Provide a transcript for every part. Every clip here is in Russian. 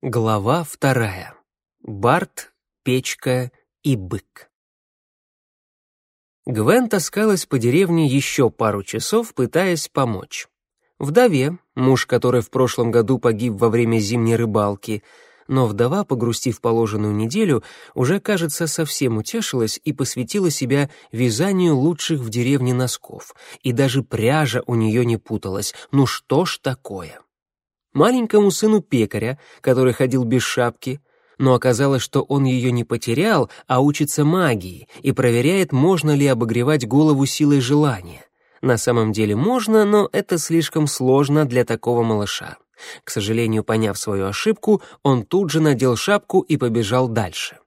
Глава вторая. Барт, печка и бык. Гвен таскалась по деревне еще пару часов, пытаясь помочь. Вдове, муж которой в прошлом году погиб во время зимней рыбалки, но вдова, погрустив положенную неделю, уже, кажется, совсем утешилась и посвятила себя вязанию лучших в деревне носков, и даже пряжа у нее не путалась. Ну что ж такое? Маленькому сыну пекаря, который ходил без шапки, но оказалось, что он ее не потерял, а учится магии и проверяет, можно ли обогревать голову силой желания. На самом деле можно, но это слишком сложно для такого малыша. К сожалению, поняв свою ошибку, он тут же надел шапку и побежал дальше.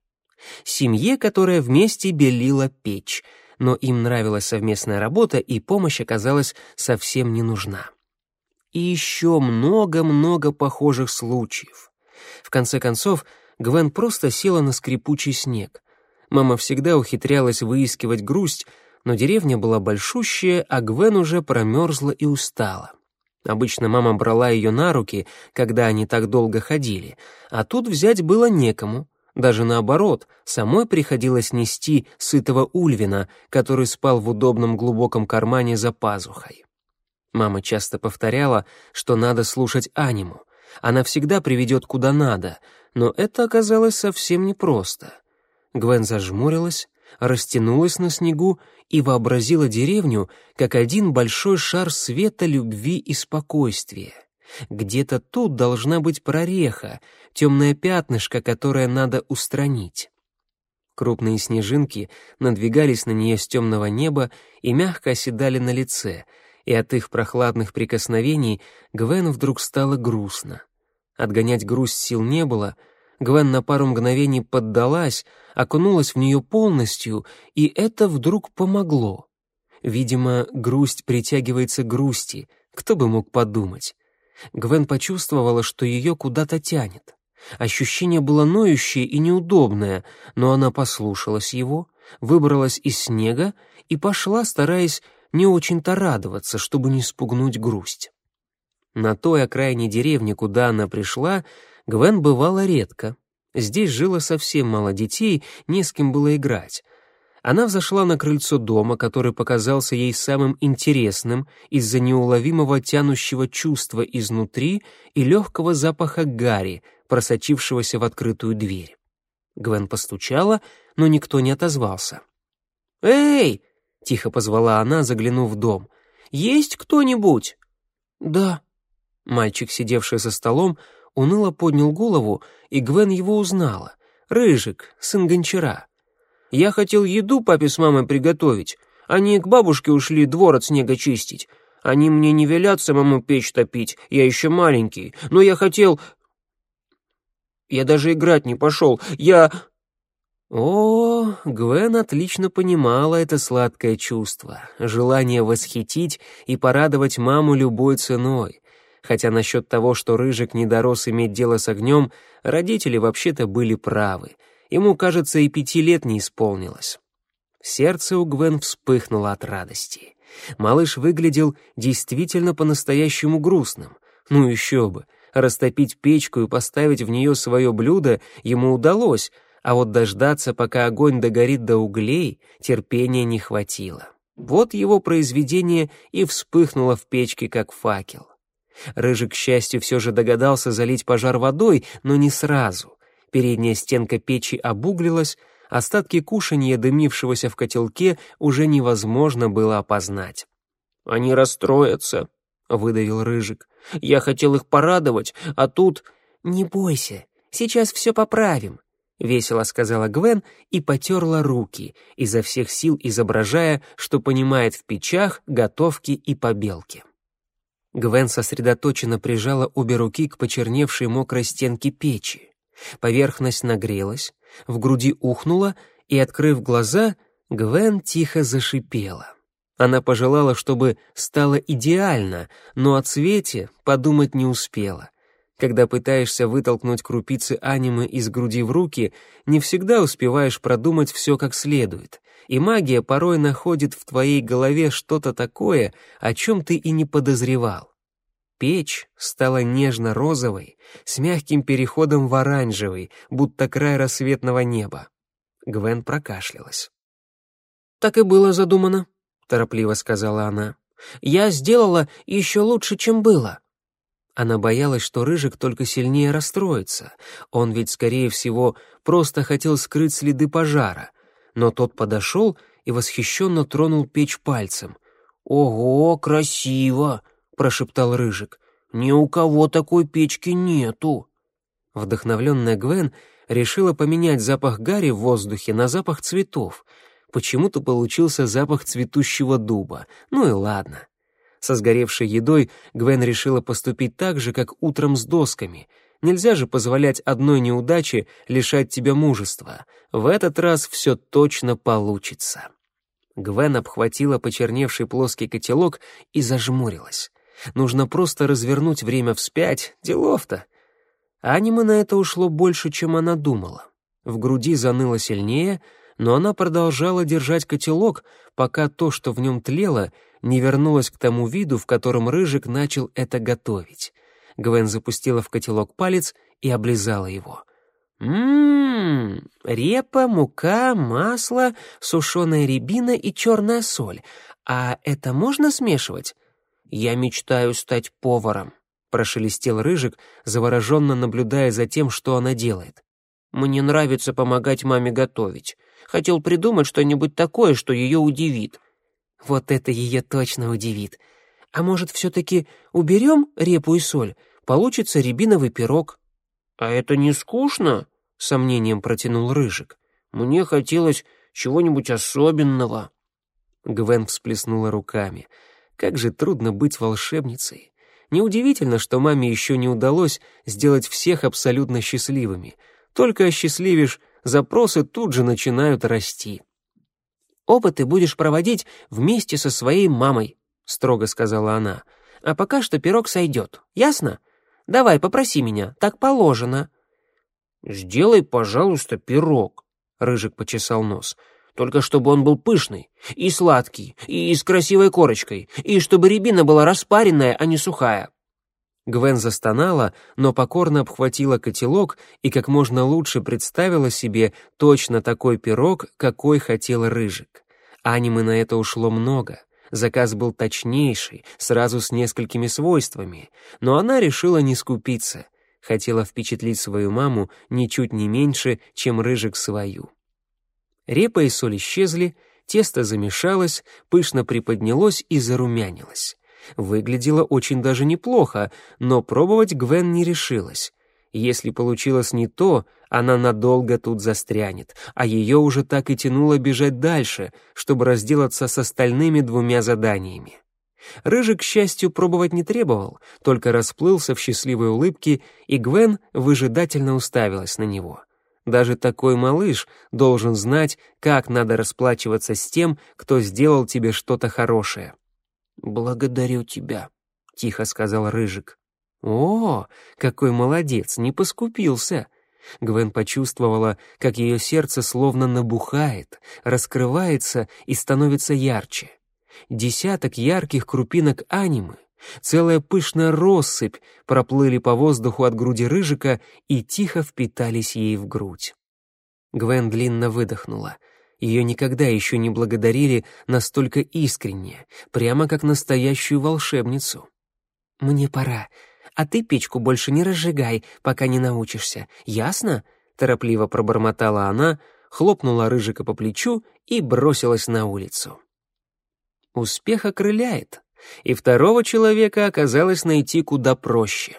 Семье, которая вместе белила печь, но им нравилась совместная работа, и помощь оказалась совсем не нужна и еще много-много похожих случаев. В конце концов, Гвен просто села на скрипучий снег. Мама всегда ухитрялась выискивать грусть, но деревня была большущая, а Гвен уже промерзла и устала. Обычно мама брала ее на руки, когда они так долго ходили, а тут взять было некому. Даже наоборот, самой приходилось нести сытого Ульвина, который спал в удобном глубоком кармане за пазухой. Мама часто повторяла, что надо слушать аниму. Она всегда приведет куда надо, но это оказалось совсем непросто. Гвен зажмурилась, растянулась на снегу и вообразила деревню как один большой шар света, любви и спокойствия. Где-то тут должна быть прореха, темное пятнышко, которое надо устранить. Крупные снежинки надвигались на нее с темного неба и мягко оседали на лице — и от их прохладных прикосновений Гвен вдруг стало грустно. Отгонять грусть сил не было, Гвен на пару мгновений поддалась, окунулась в нее полностью, и это вдруг помогло. Видимо, грусть притягивается к грусти, кто бы мог подумать. Гвен почувствовала, что ее куда-то тянет. Ощущение было ноющее и неудобное, но она послушалась его, выбралась из снега и пошла, стараясь не очень-то радоваться, чтобы не спугнуть грусть. На той окраине деревни, куда она пришла, Гвен бывала редко. Здесь жило совсем мало детей, не с кем было играть. Она взошла на крыльцо дома, который показался ей самым интересным из-за неуловимого тянущего чувства изнутри и легкого запаха гари, просочившегося в открытую дверь. Гвен постучала, но никто не отозвался. «Эй!» — тихо позвала она, заглянув в дом. «Есть кто-нибудь?» «Да». Мальчик, сидевший за столом, уныло поднял голову, и Гвен его узнала. Рыжик, сын гончара. «Я хотел еду папе с мамой приготовить. Они к бабушке ушли двор от снега чистить. Они мне не велят самому печь топить, я еще маленький. Но я хотел... Я даже играть не пошел. Я...» О, Гвен отлично понимала это сладкое чувство, желание восхитить и порадовать маму любой ценой. Хотя насчет того, что Рыжик не дорос иметь дело с огнем, родители вообще-то были правы. Ему, кажется, и пяти лет не исполнилось. Сердце у Гвен вспыхнуло от радости. Малыш выглядел действительно по-настоящему грустным. Ну еще бы, растопить печку и поставить в нее свое блюдо ему удалось — а вот дождаться, пока огонь догорит до углей, терпения не хватило. Вот его произведение и вспыхнуло в печке, как факел. Рыжик, к счастью, все же догадался залить пожар водой, но не сразу. Передняя стенка печи обуглилась, остатки кушанья, дымившегося в котелке, уже невозможно было опознать. «Они расстроятся», — выдавил Рыжик. «Я хотел их порадовать, а тут...» «Не бойся, сейчас все поправим», — весело сказала Гвен и потерла руки, изо всех сил изображая, что понимает в печах, готовке и побелке. Гвен сосредоточенно прижала обе руки к почерневшей мокрой стенке печи. Поверхность нагрелась, в груди ухнула, и, открыв глаза, Гвен тихо зашипела. Она пожелала, чтобы стало идеально, но о цвете подумать не успела — когда пытаешься вытолкнуть крупицы анимы из груди в руки, не всегда успеваешь продумать все как следует, и магия порой находит в твоей голове что-то такое, о чем ты и не подозревал. Печь стала нежно-розовой, с мягким переходом в оранжевый, будто край рассветного неба. Гвен прокашлялась. «Так и было задумано», — торопливо сказала она. «Я сделала еще лучше, чем было». Она боялась, что Рыжик только сильнее расстроится. Он ведь, скорее всего, просто хотел скрыть следы пожара. Но тот подошел и восхищенно тронул печь пальцем. «Ого, красиво!» прошептал Рыжик. «Ни у кого такой печки нету». Вдохновленная Гвен решила поменять запах гари в воздухе на запах цветов. Почему-то получился запах цветущего дуба. Ну и ладно. Со сгоревшей едой Гвен решила поступить так же, как утром с досками. Нельзя же позволять одной неудаче лишать тебя мужества. В этот раз все точно получится. Гвен обхватила почерневший плоский котелок и зажмурилась. Нужно просто развернуть время вспять, делов-то. Аниме на это ушло больше, чем она думала. В груди заныло сильнее, но она продолжала держать котелок, пока то, что в нем тлело, не вернулось к тому виду, в котором Рыжик начал это готовить. Гвен запустила в котелок палец и облизала его. «Ммм, репа, мука, масло, сушеная рябина и черная соль. А это можно смешивать?» «Я мечтаю стать поваром», — прошелестел Рыжик, завороженно наблюдая за тем, что она делает. «Мне нравится помогать маме готовить. Хотел придумать что-нибудь такое, что ее удивит». «Вот это ее точно удивит. А может, все-таки уберем репу и соль? Получится рябиновый пирог». «А это не скучно?» — сомнением протянул Рыжик. «Мне хотелось чего-нибудь особенного». Гвен всплеснула руками — как же трудно быть волшебницей. Неудивительно, что маме еще не удалось сделать всех абсолютно счастливыми. Только осчастливишь, запросы тут же начинают расти. «Опыты будешь проводить вместе со своей мамой», — строго сказала она. «А пока что пирог сойдет, ясно? Давай, попроси меня, так положено». «Сделай, пожалуйста, пирог», — Рыжик почесал нос только чтобы он был пышный и сладкий, и с красивой корочкой, и чтобы рябина была распаренная, а не сухая». Гвен застонала, но покорно обхватила котелок и как можно лучше представила себе точно такой пирог, какой хотел Рыжик. Анимы на это ушло много. Заказ был точнейший, сразу с несколькими свойствами, но она решила не скупиться. Хотела впечатлить свою маму ничуть не меньше, чем Рыжик свою. Репа и соль исчезли, тесто замешалось, пышно приподнялось и зарумянилось. Выглядело очень даже неплохо, но пробовать Гвен не решилась. Если получилось не то, она надолго тут застрянет, а ее уже так и тянуло бежать дальше, чтобы разделаться с остальными двумя заданиями. Рыжик, к счастью, пробовать не требовал, только расплылся в счастливой улыбке, и Гвен выжидательно уставилась на него. Даже такой малыш должен знать, как надо расплачиваться с тем, кто сделал тебе что-то хорошее. «Благодарю тебя», — тихо сказал Рыжик. «О, какой молодец, не поскупился!» Гвен почувствовала, как ее сердце словно набухает, раскрывается и становится ярче. Десяток ярких крупинок анимы, Целая пышная россыпь проплыли по воздуху от груди рыжика и тихо впитались ей в грудь. Гвен длинно выдохнула. Ее никогда еще не благодарили настолько искренне, прямо как настоящую волшебницу. «Мне пора, а ты печку больше не разжигай, пока не научишься, ясно?» Торопливо пробормотала она, хлопнула рыжика по плечу и бросилась на улицу. Успех окрыляет, и второго человека оказалось найти куда проще.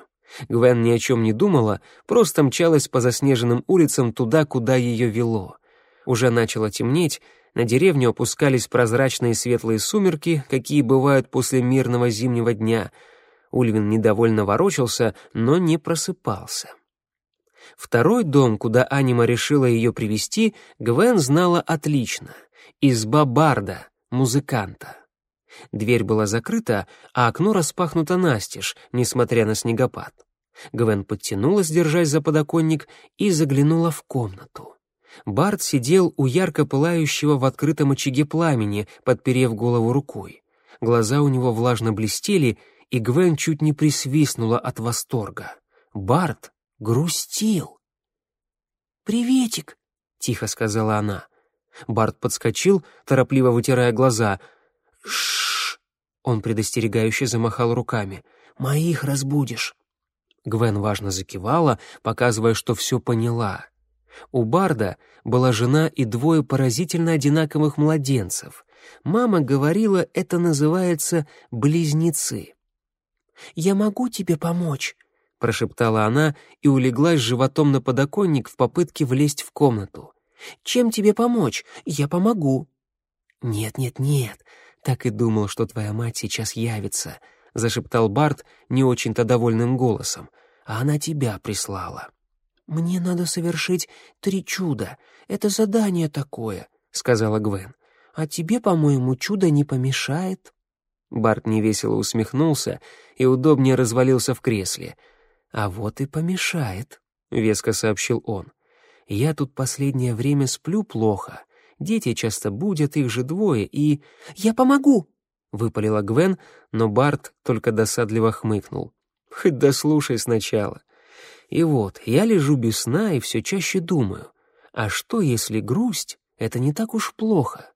Гвен ни о чем не думала, просто мчалась по заснеженным улицам туда, куда ее вело. Уже начало темнеть, на деревню опускались прозрачные светлые сумерки, какие бывают после мирного зимнего дня. Ульвин недовольно ворочался, но не просыпался. Второй дом, куда Анима решила ее привести, Гвен знала отлично. Изба Барда, музыканта. Дверь была закрыта, а окно распахнуто настежь, несмотря на снегопад. Гвен подтянулась, держась за подоконник, и заглянула в комнату. Барт сидел у ярко пылающего в открытом очаге пламени, подперев голову рукой. Глаза у него влажно блестели, и Гвен чуть не присвистнула от восторга. Барт грустил. «Приветик», — тихо сказала она. Барт подскочил, торопливо вытирая глаза. Шш! Он предостерегающе замахал руками. «Моих разбудишь». Гвен важно закивала, показывая, что все поняла. У Барда была жена и двое поразительно одинаковых младенцев. Мама говорила, это называется близнецы. «Я могу тебе помочь?» — прошептала она и улеглась животом на подоконник в попытке влезть в комнату. «Чем тебе помочь? Я помогу». «Нет, нет, нет, так и думал, что твоя мать сейчас явится», — зашептал Барт не очень-то довольным голосом. «А она тебя прислала». «Мне надо совершить три чуда. Это задание такое», — сказала Гвен. «А тебе, по-моему, чудо не помешает». Барт невесело усмехнулся и удобнее развалился в кресле. «А вот и помешает», — веско сообщил он. «Я тут последнее время сплю плохо. Дети часто будят, их же двое, и...» «Я помогу!» — выпалила Гвен, но Барт только досадливо хмыкнул. «Хоть дослушай сначала. И вот, я лежу без сна и все чаще думаю, а что, если грусть — это не так уж плохо?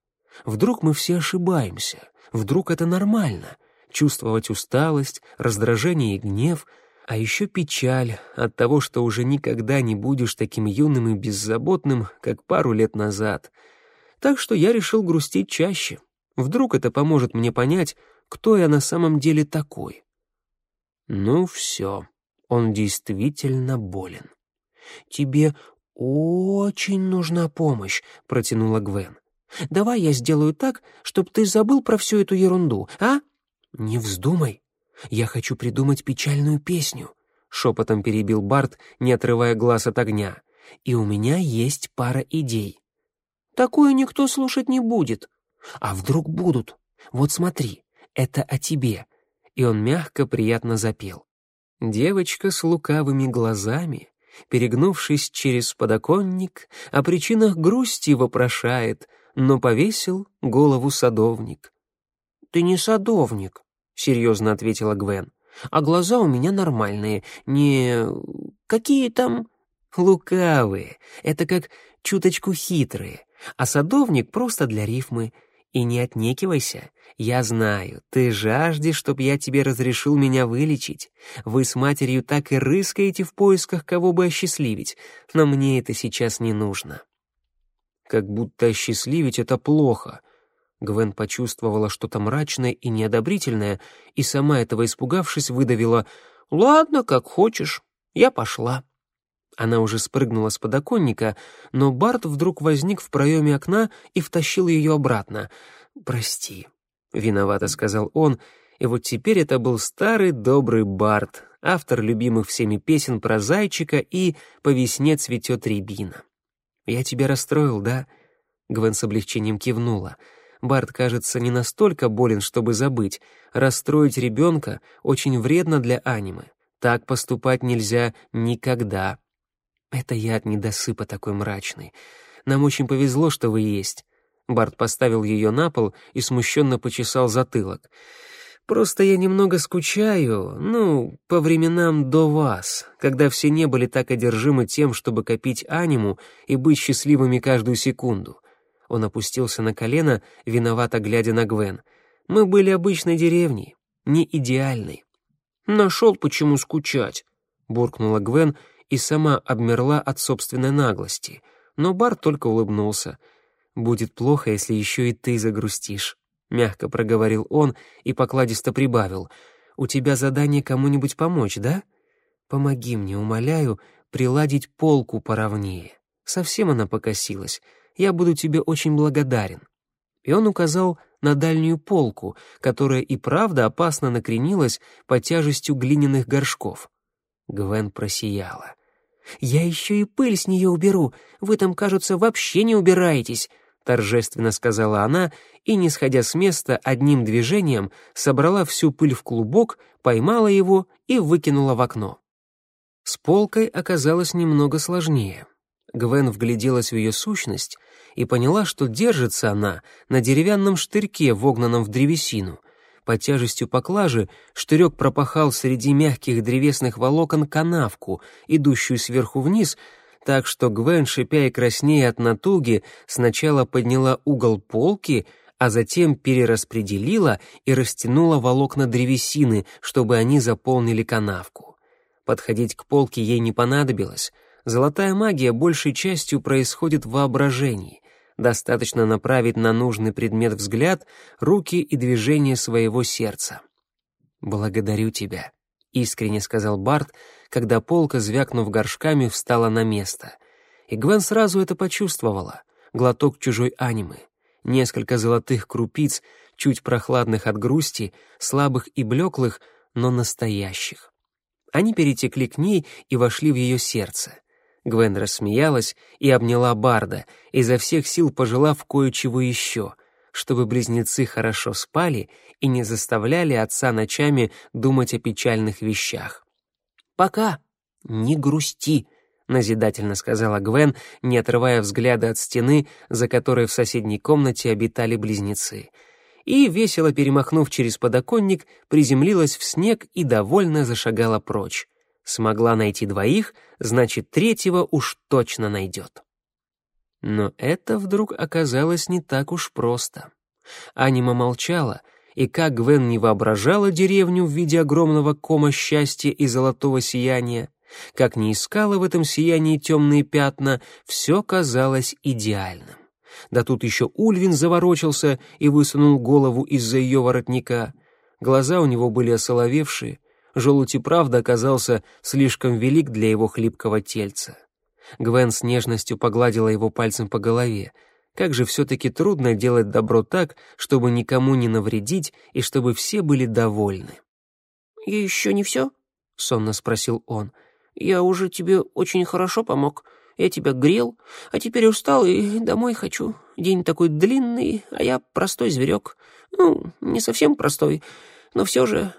Вдруг мы все ошибаемся, вдруг это нормально — чувствовать усталость, раздражение и гнев, а еще печаль от того, что уже никогда не будешь таким юным и беззаботным, как пару лет назад. Так что я решил грустить чаще. Вдруг это поможет мне понять, кто я на самом деле такой. Ну все он действительно болен. «Тебе очень нужна помощь», — протянула Гвен. «Давай я сделаю так, чтобы ты забыл про всю эту ерунду, а?» «Не вздумай. Я хочу придумать печальную песню», — шепотом перебил Барт, не отрывая глаз от огня. «И у меня есть пара идей». «Такую никто слушать не будет». «А вдруг будут? Вот смотри, это о тебе». И он мягко, приятно запел. Девочка с лукавыми глазами, перегнувшись через подоконник, о причинах грусти вопрошает, но повесил голову садовник. «Ты не садовник», — серьезно ответила Гвен, «а глаза у меня нормальные, не... какие там...» «Лукавые, это как чуточку хитрые, а садовник просто для рифмы. И не отнекивайся, я знаю, ты жаждешь, чтоб я тебе разрешил меня вылечить. Вы с матерью так и рыскаете в поисках, кого бы осчастливить, но мне это сейчас не нужно». Как будто осчастливить — это плохо. Гвен почувствовала что-то мрачное и неодобрительное, и сама этого испугавшись, выдавила «Ладно, как хочешь, я пошла». Она уже спрыгнула с подоконника, но Барт вдруг возник в проеме окна и втащил ее обратно. «Прости», — виновато сказал он, и вот теперь это был старый добрый Барт, автор любимых всеми песен про зайчика и «По весне цветет рябина». «Я тебя расстроил, да?» Гвен с облегчением кивнула. Барт, кажется, не настолько болен, чтобы забыть. Расстроить ребенка очень вредно для анимы. Так поступать нельзя никогда. Это я от недосыпа такой мрачный. Нам очень повезло, что вы есть. Барт поставил ее на пол и смущенно почесал затылок. «Просто я немного скучаю, ну, по временам до вас, когда все не были так одержимы тем, чтобы копить аниму и быть счастливыми каждую секунду». Он опустился на колено, виновато глядя на Гвен. «Мы были обычной деревней, не идеальной». «Нашел, почему скучать», — буркнула Гвен и сама обмерла от собственной наглости. Но Барт только улыбнулся — «Будет плохо, если еще и ты загрустишь», — мягко проговорил он и покладисто прибавил. «У тебя задание кому-нибудь помочь, да? Помоги мне, умоляю, приладить полку поровнее. Совсем она покосилась. Я буду тебе очень благодарен». И он указал на дальнюю полку, которая и правда опасно накренилась под тяжестью глиняных горшков. Гвен просияла. «Я еще и пыль с нее уберу. Вы там, кажется, вообще не убираетесь», торжественно сказала она и, не сходя с места, одним движением собрала всю пыль в клубок, поймала его и выкинула в окно. С полкой оказалось немного сложнее. Гвен вгляделась в ее сущность и поняла, что держится она на деревянном штырьке, вогнанном в древесину. Под тяжестью поклажи штырек пропахал среди мягких древесных волокон канавку, идущую сверху вниз, так что Гвен, шипя и краснея от натуги, сначала подняла угол полки, а затем перераспределила и растянула волокна древесины, чтобы они заполнили канавку. Подходить к полке ей не понадобилось. Золотая магия большей частью происходит в воображении. Достаточно направить на нужный предмет взгляд, руки и движения своего сердца. «Благодарю тебя», — искренне сказал Барт, когда полка, звякнув горшками, встала на место. И Гвен сразу это почувствовала. Глоток чужой анимы. Несколько золотых крупиц, чуть прохладных от грусти, слабых и блеклых, но настоящих. Они перетекли к ней и вошли в ее сердце. Гвен рассмеялась и обняла Барда, изо всех сил пожелав кое-чего еще, чтобы близнецы хорошо спали и не заставляли отца ночами думать о печальных вещах. «Пока! Не грусти!» — назидательно сказала Гвен, не отрывая взгляда от стены, за которой в соседней комнате обитали близнецы. И, весело перемахнув через подоконник, приземлилась в снег и довольно зашагала прочь. Смогла найти двоих, значит, третьего уж точно найдет. Но это вдруг оказалось не так уж просто. Анима молчала, и как Гвен не воображала деревню в виде огромного кома счастья и золотого сияния, как не искала в этом сиянии темные пятна, все казалось идеальным. Да тут еще Ульвин заворочился и высунул голову из-за ее воротника. Глаза у него были осоловевшие, Желудь и правда оказался слишком велик для его хлипкого тельца. Гвен с нежностью погладила его пальцем по голове. Как же все-таки трудно делать добро так, чтобы никому не навредить и чтобы все были довольны. «И еще не все?» — сонно спросил он. «Я уже тебе очень хорошо помог. Я тебя грел, а теперь устал и домой хочу. День такой длинный, а я простой зверек. Ну, не совсем простой, но все же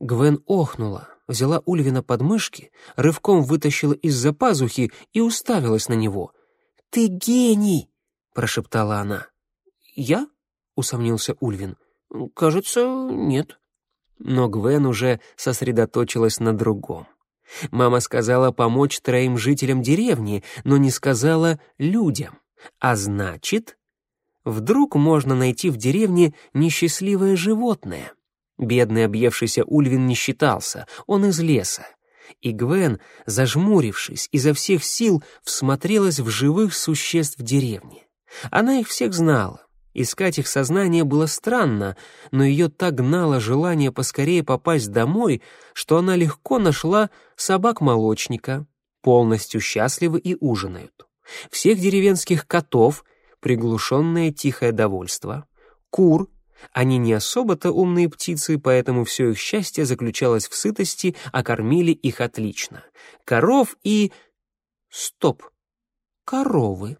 Гвен охнула, взяла Ульвина под мышки, рывком вытащила из-за пазухи и уставилась на него. «Ты гений!» — прошептала она. «Я?» — усомнился Ульвин. «Кажется, нет». Но Гвен уже сосредоточилась на другом. Мама сказала помочь троим жителям деревни, но не сказала людям. А значит, вдруг можно найти в деревне несчастливое животное. Бедный объевшийся Ульвин не считался, он из леса. И Гвен, зажмурившись, изо всех сил всмотрелась в живых существ деревни. Она их всех знала. Искать их сознание было странно, но ее так гнало желание поскорее попасть домой, что она легко нашла собак-молочника, полностью счастливы и ужинают. Всех деревенских котов, приглушенное тихое довольство, кур, они не особо-то умные птицы, поэтому все их счастье заключалось в сытости, а кормили их отлично. Коров и... Стоп. Коровы.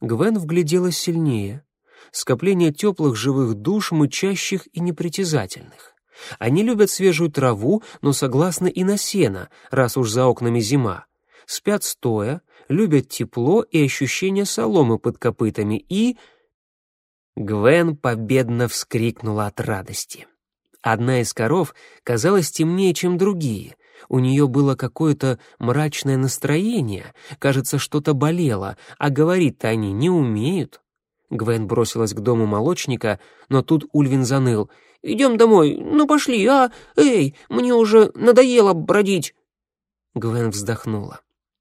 Гвен вгляделась сильнее. Скопление теплых живых душ, мычащих и непритязательных. Они любят свежую траву, но согласны и на сено, раз уж за окнами зима. Спят стоя, любят тепло и ощущение соломы под копытами и Гвен победно вскрикнула от радости. Одна из коров казалась темнее, чем другие. У нее было какое-то мрачное настроение, кажется, что-то болело, а говорить-то они не умеют. Гвен бросилась к дому молочника, но тут Ульвин заныл. «Идем домой, ну пошли, а? Эй, мне уже надоело бродить!» Гвен вздохнула.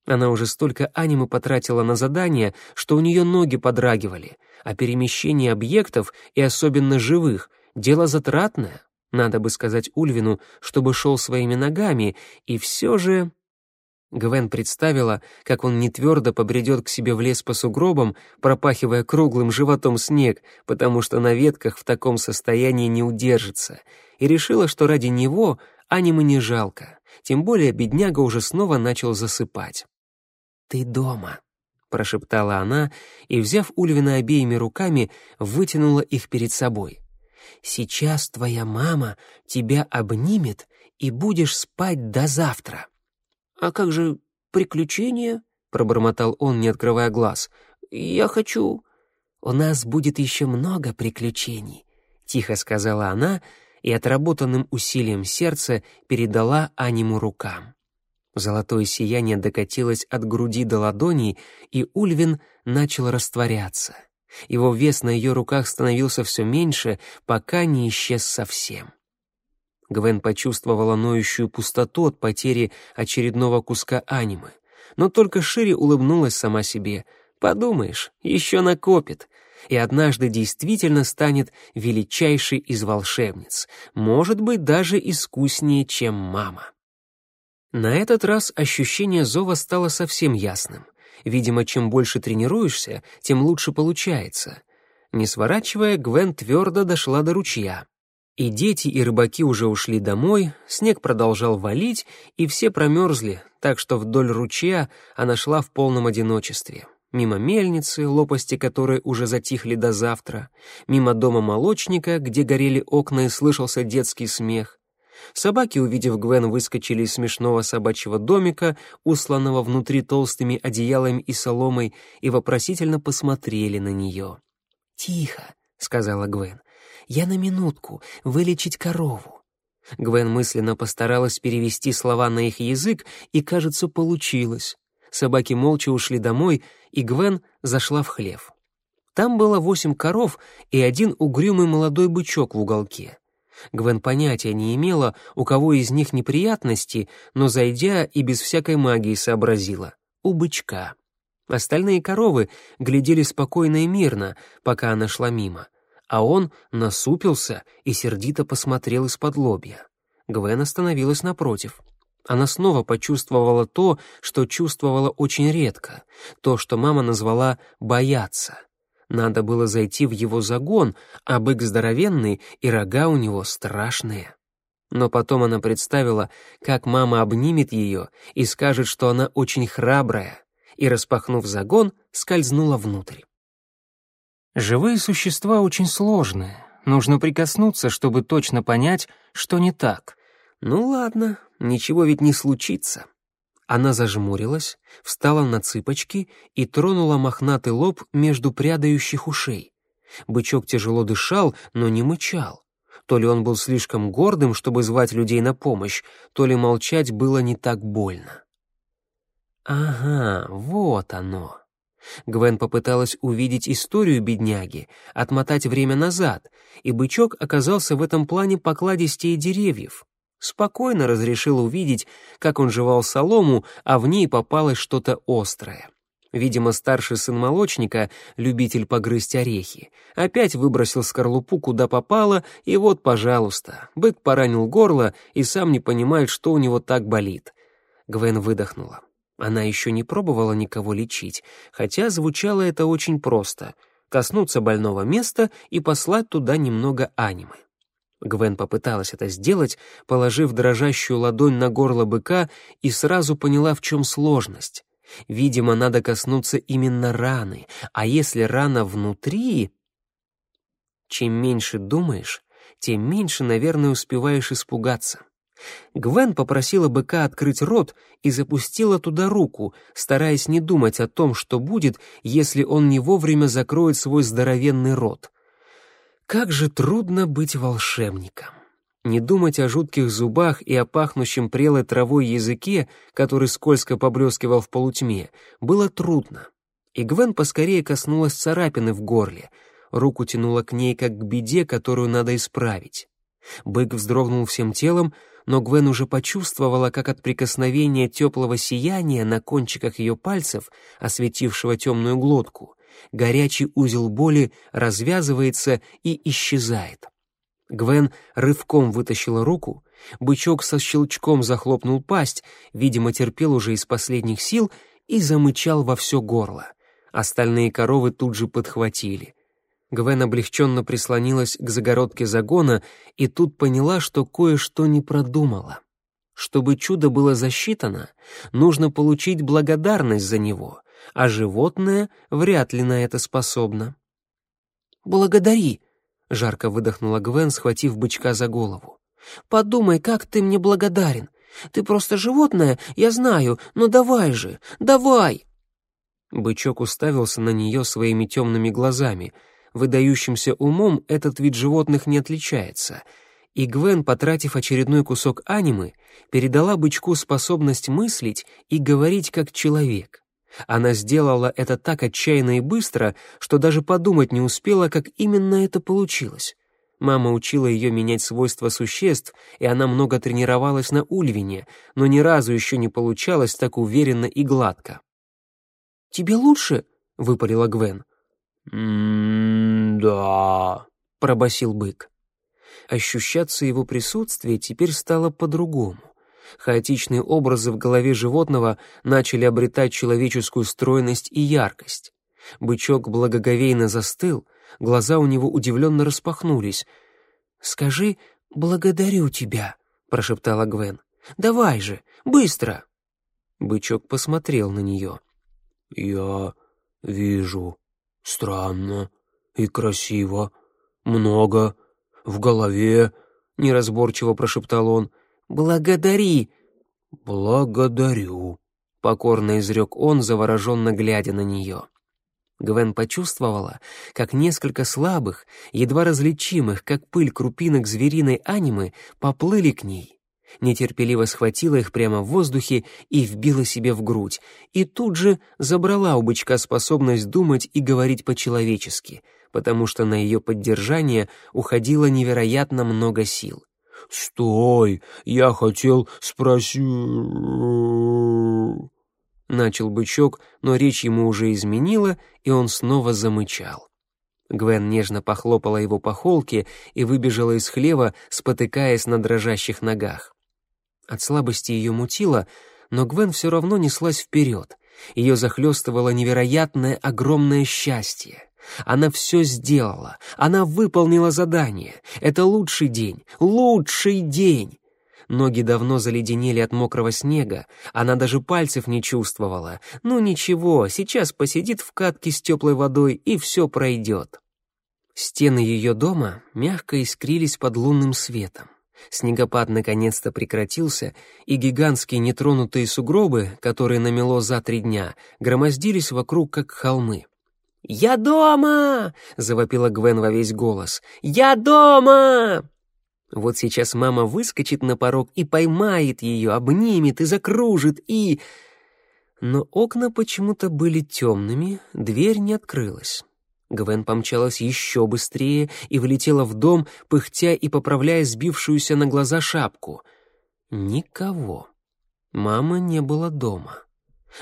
Она уже столько анимы потратила на задание, что у нее ноги подрагивали, а перемещение объектов, и особенно живых, дело затратное. Надо бы сказать Ульвину, чтобы шел своими ногами, и все же... Гвен представила, как он нетвердо побредет к себе в лес по сугробам, пропахивая круглым животом снег, потому что на ветках в таком состоянии не удержится, и решила, что ради него анимы не жалко, тем более бедняга уже снова начал засыпать. «Ты дома», — прошептала она и, взяв Ульвина обеими руками, вытянула их перед собой. «Сейчас твоя мама тебя обнимет, и будешь спать до завтра». «А как же приключения?» — пробормотал он, не открывая глаз. «Я хочу...» «У нас будет еще много приключений», — тихо сказала она и отработанным усилием сердца передала аниму рукам. Золотое сияние докатилось от груди до ладоней, и Ульвин начал растворяться. Его вес на ее руках становился все меньше, пока не исчез совсем. Гвен почувствовала ноющую пустоту от потери очередного куска анимы, но только шире улыбнулась сама себе. Подумаешь, еще накопит, и однажды действительно станет величайшей из волшебниц, может быть, даже искуснее, чем мама. На этот раз ощущение зова стало совсем ясным. Видимо, чем больше тренируешься, тем лучше получается. Не сворачивая, Гвен твердо дошла до ручья. И дети, и рыбаки уже ушли домой, снег продолжал валить, и все промерзли, так что вдоль ручья она шла в полном одиночестве. Мимо мельницы, лопасти которой уже затихли до завтра, мимо дома молочника, где горели окна и слышался детский смех. Собаки, увидев Гвен, выскочили из смешного собачьего домика, усланного внутри толстыми одеялами и соломой, и вопросительно посмотрели на нее. «Тихо», — сказала Гвен, я на минутку, вылечить корову». Гвен мысленно постаралась перевести слова на их язык, и, кажется, получилось. Собаки молча ушли домой, и Гвен зашла в хлев. Там было восемь коров и один угрюмый молодой бычок в уголке. Гвен понятия не имела, у кого из них неприятности, но, зайдя, и без всякой магии сообразила — у бычка. Остальные коровы глядели спокойно и мирно, пока она шла мимо — а он насупился и сердито посмотрел из-под лобья. Гвен остановилась напротив. Она снова почувствовала то, что чувствовала очень редко, то, что мама назвала «бояться». Надо было зайти в его загон, а бык здоровенный и рога у него страшные. Но потом она представила, как мама обнимет ее и скажет, что она очень храбрая, и, распахнув загон, скользнула внутрь. Живые существа очень сложные. Нужно прикоснуться, чтобы точно понять, что не так. Ну ладно, ничего ведь не случится. Она зажмурилась, встала на цыпочки и тронула мохнатый лоб между прядающих ушей. Бычок тяжело дышал, но не мычал. То ли он был слишком гордым, чтобы звать людей на помощь, то ли молчать было не так больно. Ага, вот оно. Гвен попыталась увидеть историю бедняги, отмотать время назад, и бычок оказался в этом плане покладистее деревьев. Спокойно разрешил увидеть, как он жевал солому, а в ней попалось что-то острое. Видимо, старший сын молочника, любитель погрызть орехи, опять выбросил скорлупу куда попало, и вот, пожалуйста, бык поранил горло и сам не понимает, что у него так болит. Гвен выдохнула. Она еще не пробовала никого лечить, хотя звучало это очень просто — коснуться больного места и послать туда немного анимы. Гвен попыталась это сделать, положив дрожащую ладонь на горло быка, и сразу поняла, в чем сложность. Видимо, надо коснуться именно раны, а если рана внутри... Чем меньше думаешь, тем меньше, наверное, успеваешь испугаться. Гвен попросила быка открыть рот и запустила туда руку, стараясь не думать о том, что будет, если он не вовремя закроет свой здоровенный рот. Как же трудно быть волшебником. Не думать о жутких зубах и о пахнущем прелой травой языке, который скользко поблескивал в полутьме, было трудно. И Гвен поскорее коснулась царапины в горле. Руку тянула к ней, как к беде, которую надо исправить. Бык вздрогнул всем телом, но Гвен уже почувствовала, как от прикосновения теплого сияния на кончиках ее пальцев, осветившего темную глотку, горячий узел боли развязывается и исчезает. Гвен рывком вытащила руку, бычок со щелчком захлопнул пасть, видимо, терпел уже из последних сил и замычал во все горло. Остальные коровы тут же подхватили. Гвен облегченно прислонилась к загородке загона и тут поняла, что кое-что не продумала. Чтобы чудо было засчитано, нужно получить благодарность за него, а животное вряд ли на это способно. «Благодари!» — жарко выдохнула Гвен, схватив бычка за голову. «Подумай, как ты мне благодарен! Ты просто животное, я знаю, но давай же, давай!» Бычок уставился на нее своими темными глазами — выдающимся умом этот вид животных не отличается, И Гвен, потратив очередной кусок анимы, передала бычку способность мыслить и говорить как человек. Она сделала это так отчаянно и быстро, что даже подумать не успела, как именно это получилось. Мама учила ее менять свойства существ, и она много тренировалась на Ульвине, но ни разу еще не получалось так уверенно и гладко. «Тебе лучше?» — выпалила Гвен. «М-да», — пробасил бык. Ощущаться его присутствие теперь стало по-другому. Хаотичные образы в голове животного начали обретать человеческую стройность и яркость. Бычок благоговейно застыл, глаза у него удивленно распахнулись. «Скажи «благодарю тебя», — прошептала Гвен. «Давай же, быстро!» Бычок посмотрел на нее. «Я вижу. Странно и красиво. Много. В голове», — неразборчиво прошептал он. «Благодари!» «Благодарю», — покорно изрек он, завороженно глядя на нее. Гвен почувствовала, как несколько слабых, едва различимых, как пыль крупинок звериной анимы, поплыли к ней. Нетерпеливо схватила их прямо в воздухе и вбила себе в грудь, и тут же забрала у бычка способность думать и говорить по-человечески, потому что на ее поддержание уходило невероятно много сил. «Стой! Я хотел спросить...» Начал бычок, но речь ему уже изменила, и он снова замычал. Гвен нежно похлопала его по холке и выбежала из хлева, спотыкаясь на дрожащих ногах. От слабости ее мутило, но Гвен все равно неслась вперед. Ее захлестывало невероятное огромное счастье. Она все сделала, она выполнила задание. Это лучший день, лучший день. Ноги давно заледенели от мокрого снега, она даже пальцев не чувствовала. Ну ничего, сейчас посидит в катке с теплой водой, и все пройдет. Стены ее дома мягко искрились под лунным светом. Снегопад наконец-то прекратился, и гигантские нетронутые сугробы, которые намело за три дня, громоздились вокруг, как холмы. «Я дома!» — завопила Гвен во весь голос. «Я дома!» Вот сейчас мама выскочит на порог и поймает ее, обнимет и закружит, и... Но окна почему-то были темными, дверь не открылась. Гвен помчалась еще быстрее и влетела в дом, пыхтя и поправляя сбившуюся на глаза шапку. Никого. Мама не было дома.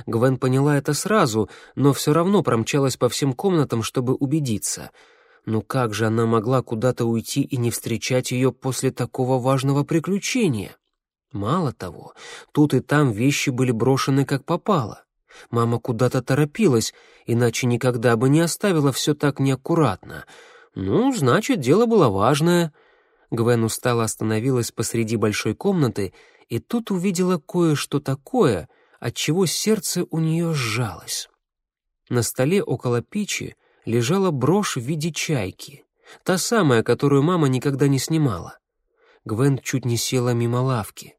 Гвен поняла это сразу, но все равно промчалась по всем комнатам, чтобы убедиться — но как же она могла куда-то уйти и не встречать ее после такого важного приключения? Мало того, тут и там вещи были брошены как попало. Мама куда-то торопилась, иначе никогда бы не оставила все так неаккуратно. Ну, значит, дело было важное. Гвен устало остановилась посреди большой комнаты и тут увидела кое-что такое, от чего сердце у нее сжалось. На столе около печи лежала брошь в виде чайки, та самая, которую мама никогда не снимала. Гвен чуть не села мимо лавки.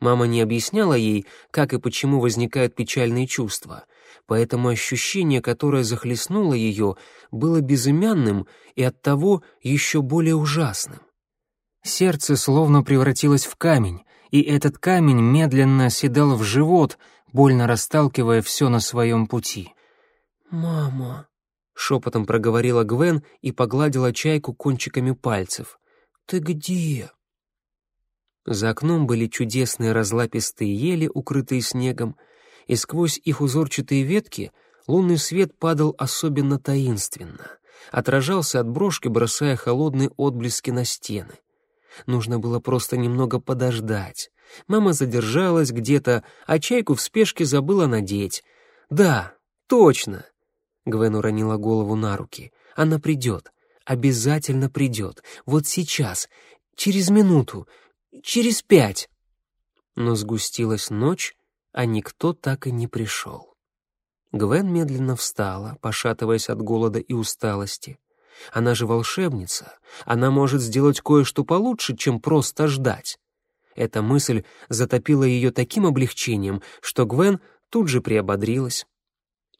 Мама не объясняла ей, как и почему возникают печальные чувства, поэтому ощущение, которое захлестнуло ее, было безымянным и оттого еще более ужасным. Сердце словно превратилось в камень, и этот камень медленно оседал в живот, больно расталкивая все на своем пути. «Мама», — шепотом проговорила Гвен и погладила чайку кончиками пальцев. «Ты где?» За окном были чудесные разлапистые ели, укрытые снегом, и сквозь их узорчатые ветки лунный свет падал особенно таинственно, отражался от брошки, бросая холодные отблески на стены. Нужно было просто немного подождать. Мама задержалась где-то, а чайку в спешке забыла надеть. Да, точно, Гвен уронила голову на руки. «Она придет. Обязательно придет. Вот сейчас. Через минуту. Через пять». Но сгустилась ночь, а никто так и не пришел. Гвен медленно встала, пошатываясь от голода и усталости. Она же волшебница. Она может сделать кое-что получше, чем просто ждать. Эта мысль затопила ее таким облегчением, что Гвен тут же приободрилась.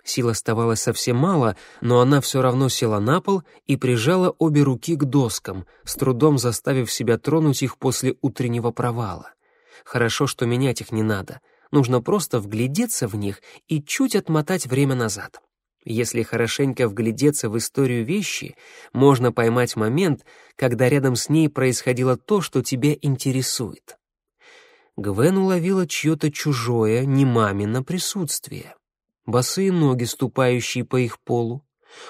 Сил оставалось совсем мало, но она все равно села на пол и прижала обе руки к доскам, с трудом заставив себя тронуть их после утреннего провала. Хорошо, что менять их не надо. Нужно просто вглядеться в них и чуть отмотать время назад. Если хорошенько вглядеться в историю вещи, можно поймать момент, когда рядом с ней происходило то, что тебя интересует. Гвен уловила чье-то чужое, не мамино присутствие. Босые ноги, ступающие по их полу,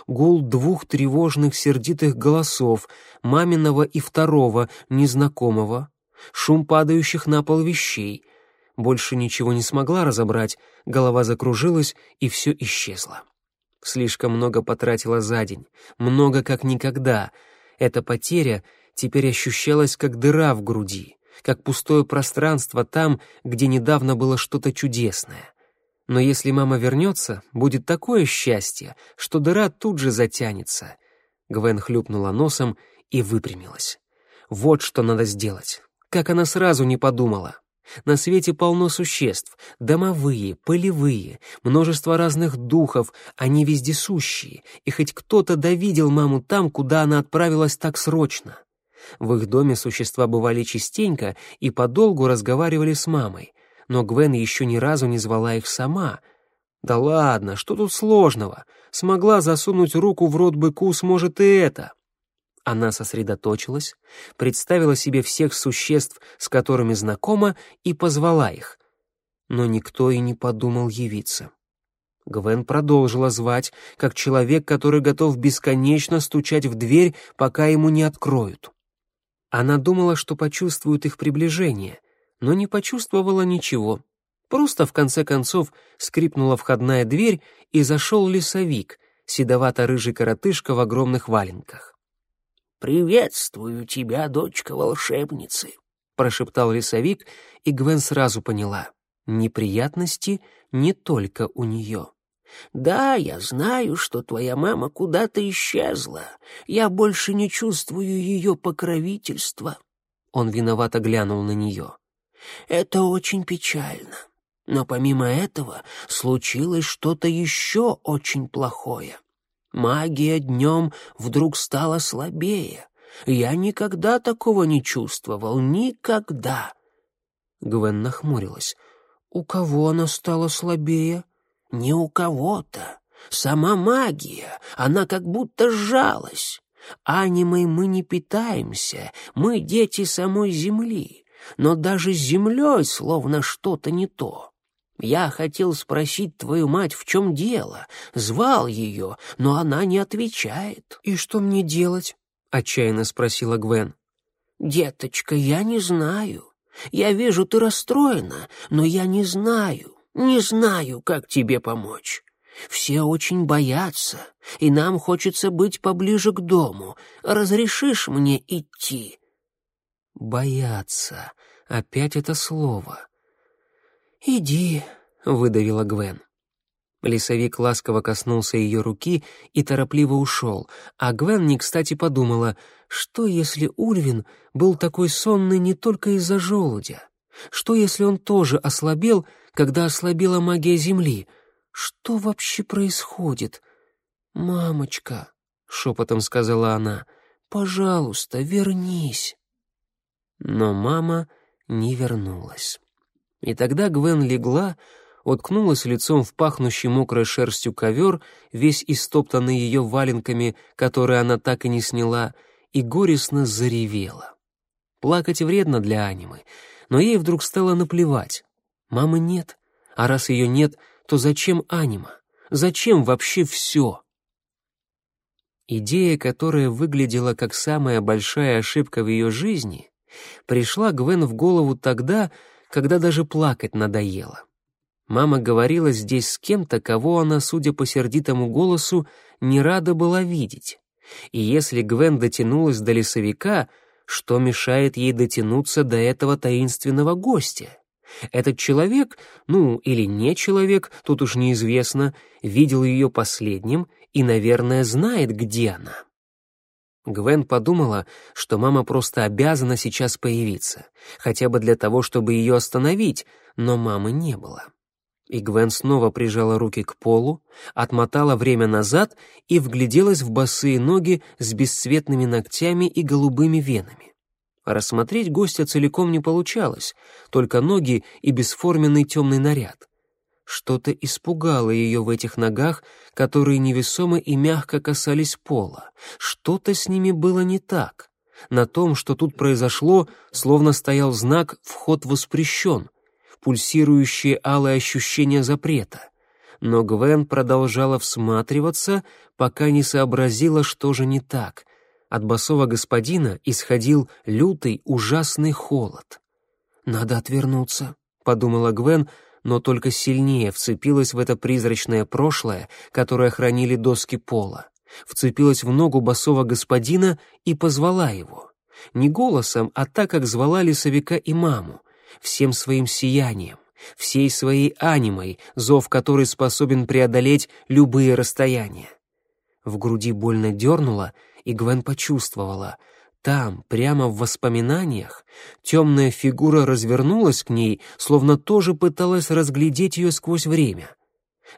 гул двух тревожных сердитых голосов, маминого и второго, незнакомого, шум падающих на пол вещей. Больше ничего не смогла разобрать, голова закружилась, и все исчезло. Слишком много потратила за день, много как никогда. Эта потеря теперь ощущалась как дыра в груди, как пустое пространство там, где недавно было что-то чудесное. Но если мама вернется, будет такое счастье, что дыра тут же затянется. Гвен хлюпнула носом и выпрямилась. Вот что надо сделать. Как она сразу не подумала. На свете полно существ, домовые, полевые, множество разных духов, они вездесущие, и хоть кто-то довидел маму там, куда она отправилась так срочно. В их доме существа бывали частенько и подолгу разговаривали с мамой, но Гвен еще ни разу не звала их сама. Да ладно, что тут сложного? Смогла засунуть руку в рот быку, сможет и это. Она сосредоточилась, представила себе всех существ, с которыми знакома, и позвала их. Но никто и не подумал явиться. Гвен продолжила звать, как человек, который готов бесконечно стучать в дверь, пока ему не откроют. Она думала, что почувствует их приближение, но не почувствовала ничего. Просто, в конце концов, скрипнула входная дверь, и зашел лесовик, седовато-рыжий коротышка в огромных валенках. «Приветствую тебя, дочка волшебницы», — прошептал лесовик, и Гвен сразу поняла. Неприятности не только у нее. «Да, я знаю, что твоя мама куда-то исчезла. Я больше не чувствую ее покровительства». Он виновато глянул на нее. «Это очень печально. Но помимо этого случилось что-то еще очень плохое. Магия днем вдруг стала слабее. Я никогда такого не чувствовал, никогда. Гвен нахмурилась. У кого она стала слабее? Не у кого-то. Сама магия, она как будто сжалась. Анимой мы не питаемся, мы дети самой земли. Но даже с землей словно что-то не то. Я хотел спросить твою мать, в чем дело, звал ее, но она не отвечает. И что мне делать? отчаянно спросила Гвен. Деточка, я не знаю. Я вижу, ты расстроена, но я не знаю, не знаю, как тебе помочь. Все очень боятся, и нам хочется быть поближе к дому. Разрешишь мне идти? Бояться. Опять это слово. «Иди», — выдавила Гвен. Лесовик ласково коснулся ее руки и торопливо ушел, а Гвен не кстати подумала, что если Ульвин был такой сонный не только из-за желудя? Что если он тоже ослабел, когда ослабела магия Земли? Что вообще происходит? «Мамочка», — шепотом сказала она, — «пожалуйста, вернись». Но мама не вернулась. И тогда Гвен легла, уткнулась лицом в пахнущий мокрой шерстью ковер, весь истоптанный ее валенками, которые она так и не сняла, и горестно заревела. Плакать вредно для анимы, но ей вдруг стало наплевать. Мамы нет, а раз ее нет, то зачем анима? Зачем вообще все? Идея, которая выглядела как самая большая ошибка в ее жизни, пришла Гвен в голову тогда, когда даже плакать надоело. Мама говорила здесь с кем-то, кого она, судя по сердитому голосу, не рада была видеть. И если Гвен дотянулась до лесовика, что мешает ей дотянуться до этого таинственного гостя? Этот человек, ну или не человек, тут уж неизвестно, видел ее последним и, наверное, знает, где она. Гвен подумала, что мама просто обязана сейчас появиться, хотя бы для того, чтобы ее остановить, но мамы не было. И Гвен снова прижала руки к полу, отмотала время назад и вгляделась в босые ноги с бесцветными ногтями и голубыми венами. Рассмотреть гостя целиком не получалось, только ноги и бесформенный темный наряд. Что-то испугало ее в этих ногах, которые невесомо и мягко касались пола. Что-то с ними было не так. На том, что тут произошло, словно стоял знак «Вход воспрещен», пульсирующее алое ощущение запрета. Но Гвен продолжала всматриваться, пока не сообразила, что же не так. От босого господина исходил лютый, ужасный холод. «Надо отвернуться», — подумала Гвен, но только сильнее вцепилась в это призрачное прошлое, которое хранили доски пола. Вцепилась в ногу босого господина и позвала его. Не голосом, а так, как звала лесовика и маму, всем своим сиянием, всей своей анимой, зов которой способен преодолеть любые расстояния. В груди больно дернуло, и Гвен почувствовала — там, прямо в воспоминаниях, темная фигура развернулась к ней, словно тоже пыталась разглядеть ее сквозь время.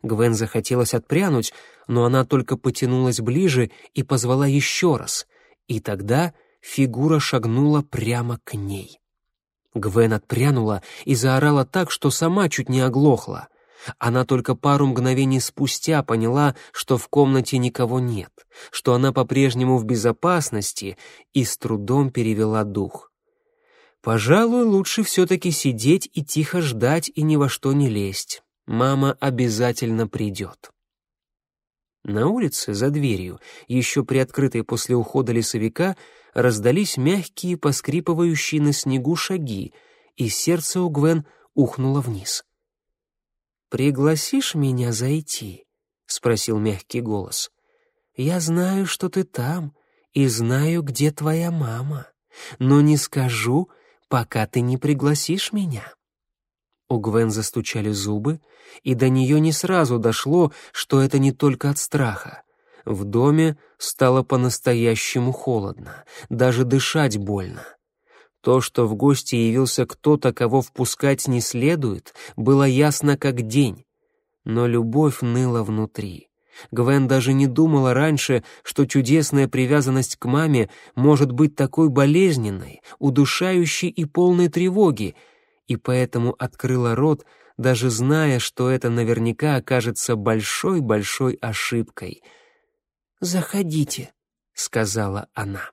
Гвен захотелось отпрянуть, но она только потянулась ближе и позвала еще раз, и тогда фигура шагнула прямо к ней. Гвен отпрянула и заорала так, что сама чуть не оглохла. Она только пару мгновений спустя поняла, что в комнате никого нет, что она по-прежнему в безопасности, и с трудом перевела дух. Пожалуй, лучше все-таки сидеть и тихо ждать и ни во что не лезть. Мама обязательно придет. На улице, за дверью, еще приоткрытой после ухода лесовика, раздались мягкие, поскрипывающие на снегу шаги, и сердце у Гвен ухнуло вниз. «Пригласишь меня зайти?» — спросил мягкий голос. «Я знаю, что ты там, и знаю, где твоя мама, но не скажу, пока ты не пригласишь меня». У Гвен застучали зубы, и до нее не сразу дошло, что это не только от страха. В доме стало по-настоящему холодно, даже дышать больно. То, что в гости явился кто-то, кого впускать не следует, было ясно как день. Но любовь ныла внутри. Гвен даже не думала раньше, что чудесная привязанность к маме может быть такой болезненной, удушающей и полной тревоги, и поэтому открыла рот, даже зная, что это наверняка окажется большой-большой ошибкой. «Заходите», — сказала она.